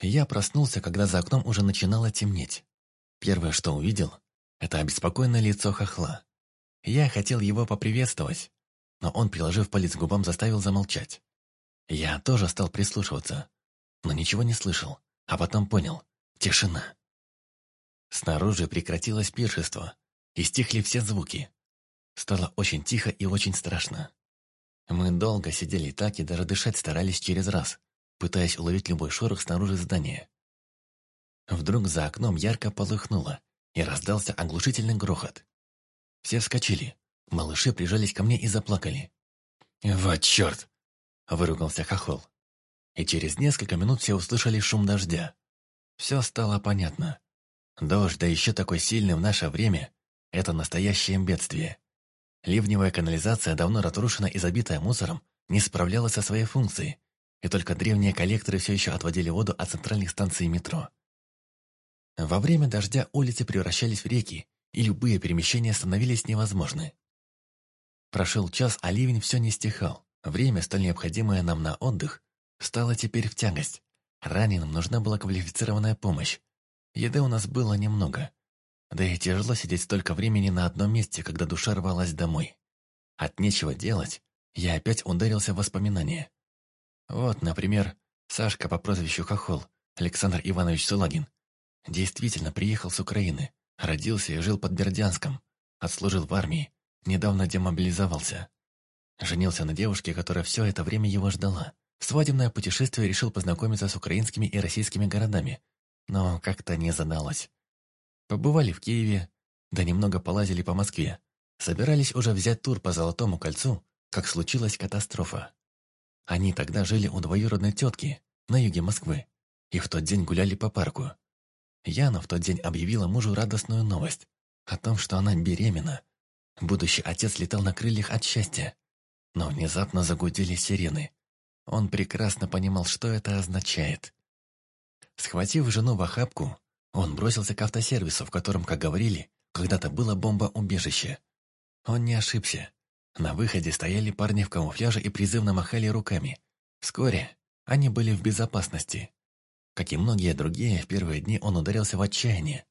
Я проснулся, когда за окном уже начинало темнеть. Первое, что увидел, это обеспокоенное лицо хохла. Я хотел его поприветствовать, но он, приложив палец к губам, заставил замолчать. Я тоже стал прислушиваться, но ничего не слышал, а потом понял — тишина. Снаружи прекратилось пиршество, и стихли все звуки. Стало очень тихо и очень страшно. Мы долго сидели так и даже дышать старались через раз, пытаясь уловить любой шорох снаружи здания. Вдруг за окном ярко полыхнуло, и раздался оглушительный грохот. Все вскочили. Малыши прижались ко мне и заплакали. «Вот черт!» – выругался Хохол. И через несколько минут все услышали шум дождя. Все стало понятно. Дождь, да еще такой сильный в наше время, это настоящее бедствие. Ливневая канализация, давно разрушена и забитая мусором, не справлялась со своей функцией, и только древние коллекторы все еще отводили воду от центральных станций метро. Во время дождя улицы превращались в реки, и любые перемещения становились невозможны. Прошел час, а ливень все не стихал. Время, столь необходимое нам на отдых, стало теперь в тягость. Раненым нужна была квалифицированная помощь. Еды у нас было немного, да и тяжело сидеть столько времени на одном месте, когда душа рвалась домой. От нечего делать, я опять ударился в воспоминания. Вот, например, Сашка по прозвищу Хохол, Александр Иванович Сулагин, действительно приехал с Украины, родился и жил под Бердянском, отслужил в армии, недавно демобилизовался. Женился на девушке, которая все это время его ждала. В свадебное путешествие решил познакомиться с украинскими и российскими городами, но как-то не задалось. Побывали в Киеве, да немного полазили по Москве. Собирались уже взять тур по Золотому кольцу, как случилась катастрофа. Они тогда жили у двоюродной тетки на юге Москвы и в тот день гуляли по парку. Яна в тот день объявила мужу радостную новость о том, что она беременна. Будущий отец летал на крыльях от счастья. Но внезапно загудели сирены. Он прекрасно понимал, что это означает. Схватив жену в охапку, он бросился к автосервису, в котором, как говорили, когда-то было бомбоубежище. Он не ошибся. На выходе стояли парни в камуфляже и призывно махали руками. Вскоре они были в безопасности. Как и многие другие, в первые дни он ударился в отчаяние.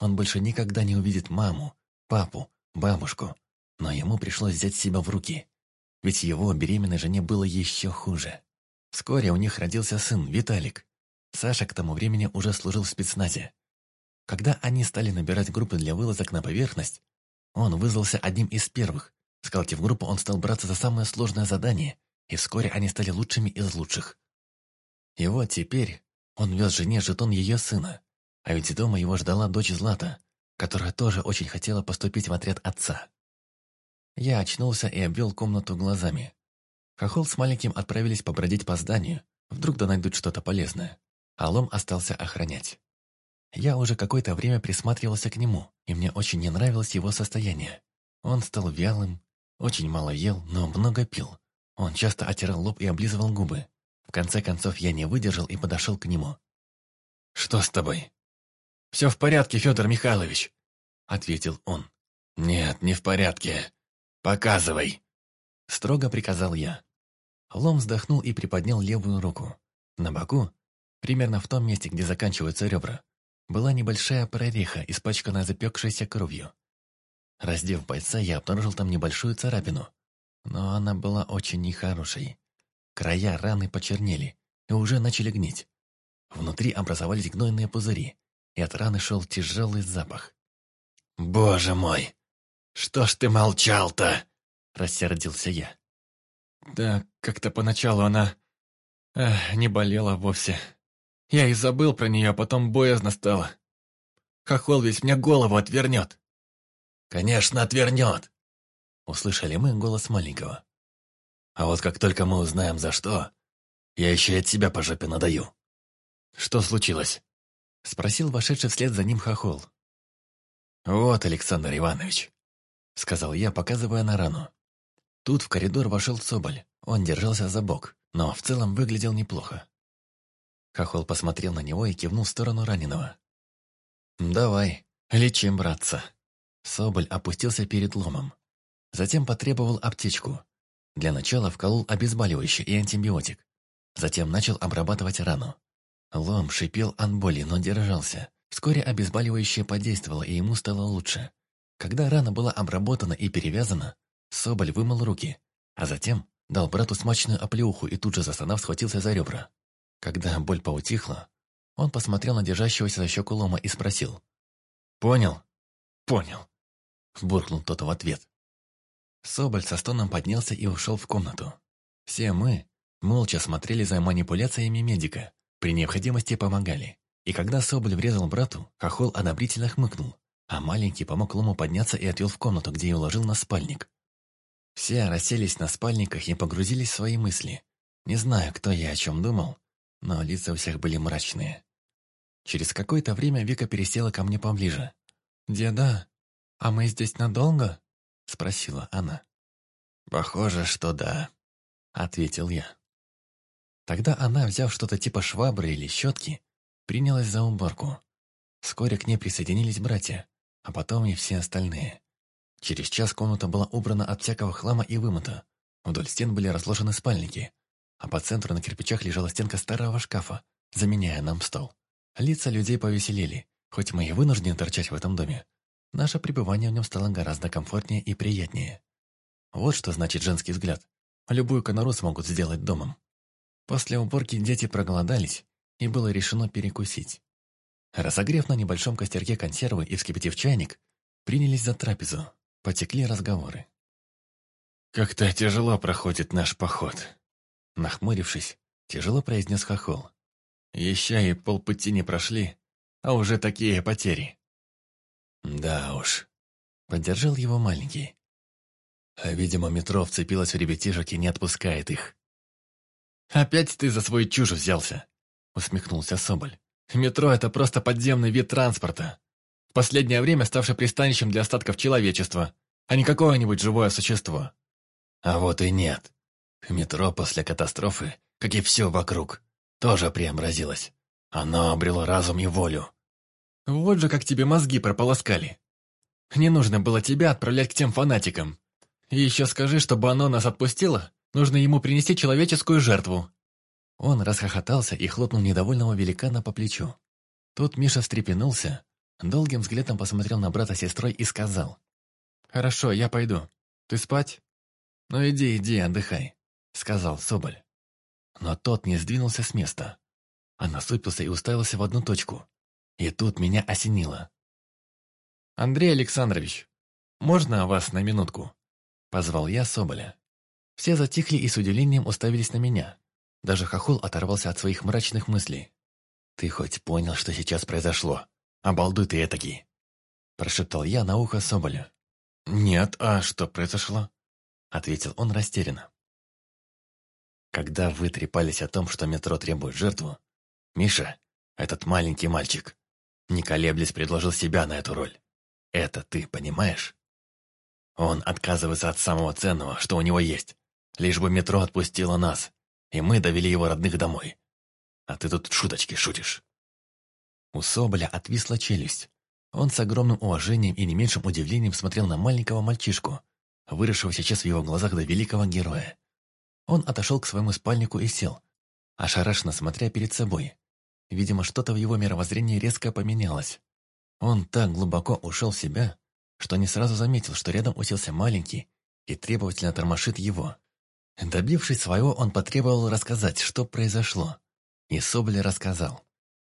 Он больше никогда не увидит маму, папу, бабушку. Но ему пришлось взять себя в руки. Ведь его беременной жене было еще хуже. Вскоре у них родился сын, Виталик. Саша к тому времени уже служил в спецназе. Когда они стали набирать группы для вылазок на поверхность, он вызвался одним из первых. Сколотив группу, он стал браться за самое сложное задание, и вскоре они стали лучшими из лучших. И вот теперь он вез жене жетон ее сына, а ведь дома его ждала дочь Злата, которая тоже очень хотела поступить в отряд отца. Я очнулся и обвел комнату глазами. Хохол с маленьким отправились побродить по зданию, вдруг да найдут что-то полезное. Алом остался охранять. Я уже какое-то время присматривался к нему, и мне очень не нравилось его состояние. Он стал вялым, очень мало ел, но много пил. Он часто отирал лоб и облизывал губы. В конце концов, я не выдержал и подошел к нему. «Что с тобой?» «Все в порядке, Федор Михайлович», — ответил он. «Нет, не в порядке. Показывай», — строго приказал я. Лом вздохнул и приподнял левую руку. На боку Примерно в том месте, где заканчиваются ребра, была небольшая прореха, испачканная запекшейся кровью. Раздев бойца, я обнаружил там небольшую царапину, но она была очень нехорошей. Края раны почернели и уже начали гнить. Внутри образовались гнойные пузыри, и от раны шел тяжелый запах. «Боже мой! Что ж ты молчал-то?» – рассердился я. «Да как-то поначалу она... Эх, не болела вовсе», я и забыл про нее, а потом боязно стало. Хохол ведь мне голову отвернет. Конечно, отвернет. Услышали мы голос маленького. А вот как только мы узнаем, за что, я еще и от себя по жопе надаю. Что случилось? Спросил вошедший вслед за ним хохол. Вот, Александр Иванович, сказал я, показывая на рану. Тут в коридор вошел Соболь. Он держался за бок, но в целом выглядел неплохо. Хохол посмотрел на него и кивнул в сторону раненого. «Давай, лечим, братца». Соболь опустился перед ломом. Затем потребовал аптечку. Для начала вколол обезболивающий и антибиотик. Затем начал обрабатывать рану. Лом шипел от боли, но держался. Вскоре обезболивающее подействовало, и ему стало лучше. Когда рана была обработана и перевязана, Соболь вымыл руки, а затем дал брату смачную оплеуху и тут же застонав схватился за ребра. Когда боль поутихла, он посмотрел на держащегося за щеку лома и спросил. «Понял?» «Понял», — буркнул тот в ответ. Соболь со стоном поднялся и ушел в комнату. Все мы молча смотрели за манипуляциями медика, при необходимости помогали. И когда Соболь врезал брату, Хохол одобрительно хмыкнул, а маленький помог Лому подняться и отвел в комнату, где и уложил на спальник. Все расселись на спальниках и погрузились в свои мысли. Не знаю, кто я о чем думал, но лица у всех были мрачные. Через какое-то время Вика пересела ко мне поближе. «Деда, а мы здесь надолго?» — спросила она. «Похоже, что да», — ответил я. Тогда она, взяв что-то типа швабры или щетки, принялась за уборку. Вскоре к ней присоединились братья, а потом и все остальные. Через час комната была убрана от всякого хлама и вымыта. Вдоль стен были разложены спальники, а по центру на кирпичах лежала стенка старого шкафа, заменяя нам стол. Лица людей повеселели, хоть мы и вынуждены торчать в этом доме. Наше пребывание в нем стало гораздо комфортнее и приятнее. Вот что значит женский взгляд. Любую конору смогут сделать домом. После уборки дети проголодались, и было решено перекусить. Разогрев на небольшом костерке консервы и вскипятив чайник, принялись за трапезу. Потекли разговоры. «Как-то тяжело проходит наш поход», — нахмурившись, тяжело произнес Хохол. «Еще и полпути не прошли, а уже такие потери». «Да уж», — поддержал его маленький. А, видимо, метро вцепилась в ребятишек и не отпускает их. «Опять ты за свой чушь взялся», — усмехнулся Соболь. «Метро — это просто подземный вид транспорта, в последнее время ставший пристанищем для остатков человечества, а не какое-нибудь живое существо». А вот и нет. Метро после катастрофы, как и все вокруг, тоже преобразилось. Оно обрело разум и волю. Вот же как тебе мозги прополоскали. Не нужно было тебя отправлять к тем фанатикам. И еще скажи, чтобы оно нас отпустило, нужно ему принести человеческую жертву». Он расхохотался и хлопнул недовольного великана по плечу. Тут Миша встрепенулся, долгим взглядом посмотрел на брата с сестрой и сказал. «Хорошо, я пойду. Ты спать?» «Ну иди, иди, отдыхай», — сказал Соболь. Но тот не сдвинулся с места, а насупился и уставился в одну точку. И тут меня осенило. «Андрей Александрович, можно вас на минутку?» Позвал я Соболя. Все затихли и с удивлением уставились на меня. Даже Хохол оторвался от своих мрачных мыслей. «Ты хоть понял, что сейчас произошло? Обалдуй ты этакий!» Прошептал я на ухо Соболя. «Нет, а что произошло?» Ответил он растерянно. Когда вы трепались о том, что метро требует жертву, Миша, этот маленький мальчик, не колеблясь, предложил себя на эту роль. Это ты понимаешь? Он отказывается от самого ценного, что у него есть, лишь бы метро отпустило нас, и мы довели его родных домой. А ты тут шуточки шутишь. У Соболя отвисла челюсть. Он с огромным уважением и не меньшим удивлением смотрел на маленького мальчишку, выросшего сейчас в его глазах до великого героя. Он отошел к своему спальнику и сел, ошарашенно смотря перед собой. Видимо, что-то в его мировоззрении резко поменялось. Он так глубоко ушел в себя, что не сразу заметил, что рядом уселся маленький и требовательно тормошит его. Добившись своего, он потребовал рассказать, что произошло. И Соболь рассказал.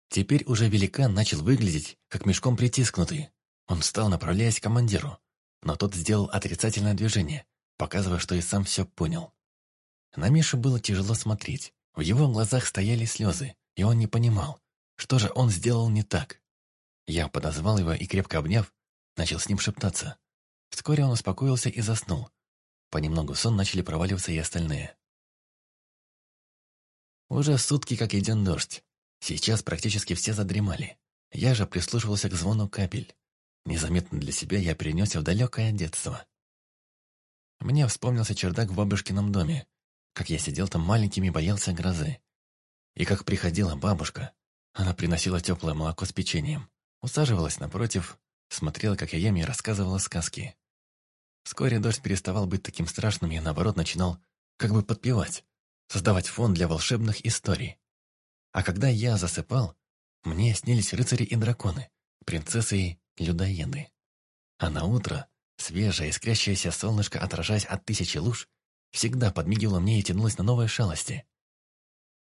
Теперь уже великан начал выглядеть, как мешком притискнутый. Он встал, направляясь к командиру, но тот сделал отрицательное движение, показывая, что и сам все понял. На Мишу было тяжело смотреть. В его глазах стояли слезы, и он не понимал, что же он сделал не так. Я подозвал его и, крепко обняв, начал с ним шептаться. Вскоре он успокоился и заснул. Понемногу сон начали проваливаться и остальные. Уже сутки как идет дождь. Сейчас практически все задремали. Я же прислушивался к звону капель. Незаметно для себя я перенесся в далекое детство. Мне вспомнился чердак в бабушкином доме, как я сидел там маленьким и боялся грозы. И как приходила бабушка, она приносила теплое молоко с печеньем, усаживалась напротив, смотрела, как я ем и рассказывала сказки. Вскоре дождь переставал быть таким страшным и, наоборот, начинал как бы подпевать, создавать фон для волшебных историй. А когда я засыпал, мне снились рыцари и драконы, принцессы и людоеды. А на утро свежее искрящееся солнышко, отражаясь от тысячи луж, всегда подмигивало мне и тянулось на новые шалости.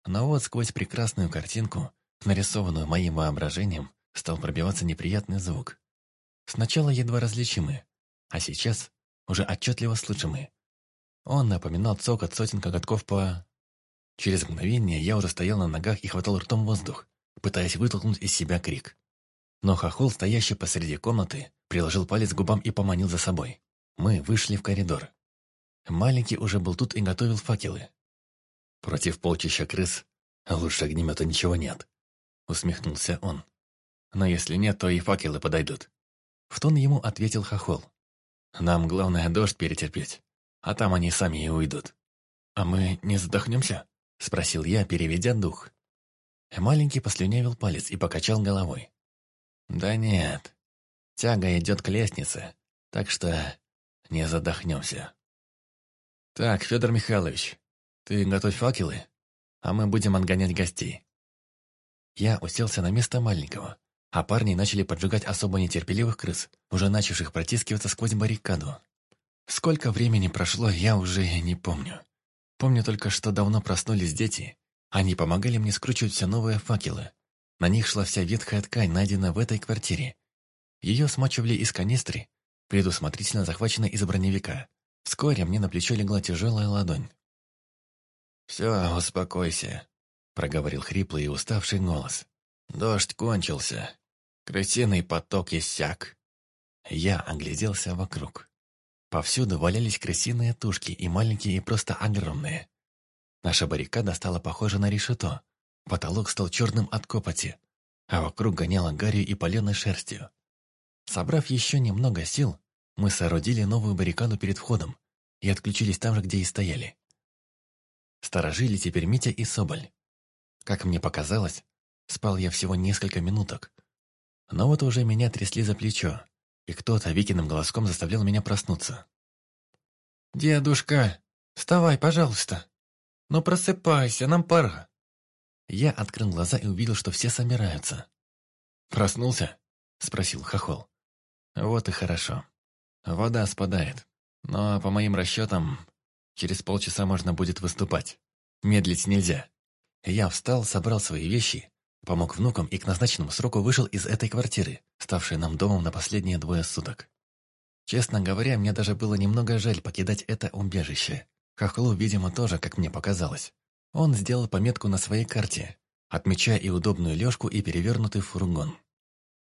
Но вот сквозь прекрасную картинку, нарисованную моим воображением, стал пробиваться неприятный звук. Сначала едва различимый, а сейчас уже отчетливо слышимый. Он напоминал цокот сотен коготков по... Через мгновение я уже стоял на ногах и хватал ртом воздух, пытаясь вытолкнуть из себя крик. Но хохол, стоящий посреди комнаты, приложил палец к губам и поманил за собой. Мы вышли в коридор. Маленький уже был тут и готовил факелы. Против полчища крыс лучше огнемета ничего нет. Усмехнулся он. Но если нет, то и факелы подойдут. В тон ему ответил хохол. Нам главное дождь перетерпеть, а там они сами и уйдут. А мы не задохнемся? Спросил я, переведя дух. Маленький послюнявил палец и покачал головой. Да нет, тяга идет к лестнице, так что не задохнемся. Так, Федор Михайлович, ты готовь факелы, а мы будем отгонять гостей. Я уселся на место маленького, а парни начали поджигать особо нетерпеливых крыс, уже начавших протискиваться сквозь баррикаду. Сколько времени прошло, я уже не помню. Помню только, что давно проснулись дети. Они помогали мне скручивать все новые факелы. На них шла вся ветхая ткань, найденная в этой квартире. Ее смачивали из канистры, предусмотрительно захваченной из броневика. Вскоре мне на плечо легла тяжелая ладонь. «Все, успокойся», — проговорил хриплый и уставший голос. «Дождь кончился. Крысиный поток иссяк». Я огляделся вокруг. Повсюду валялись крысиные тушки, и маленькие, и просто огромные. Наша баррикада стала похожа на решето. Потолок стал черным от копоти, а вокруг гоняло гарью и паленой шерстью. Собрав еще немного сил, мы соорудили новую баррикаду перед входом и отключились там же, где и стояли. Сторожили теперь Митя и Соболь. Как мне показалось, спал я всего несколько минуток. Но вот уже меня трясли за плечо, и кто-то Викиным голоском заставлял меня проснуться. «Дедушка, вставай, пожалуйста! Ну просыпайся, нам пора!» Я открыл глаза и увидел, что все собираются. «Проснулся?» — спросил Хохол. «Вот и хорошо. Вода спадает. Но, по моим расчетам, через полчаса можно будет выступать. Медлить нельзя». Я встал, собрал свои вещи, помог внукам и к назначенному сроку вышел из этой квартиры, ставшей нам домом на последние двое суток. Честно говоря, мне даже было немного жаль покидать это убежище. Хохлу, видимо, тоже, как мне показалось. Он сделал пометку на своей карте, отмечая и удобную лёжку, и перевернутый фургон.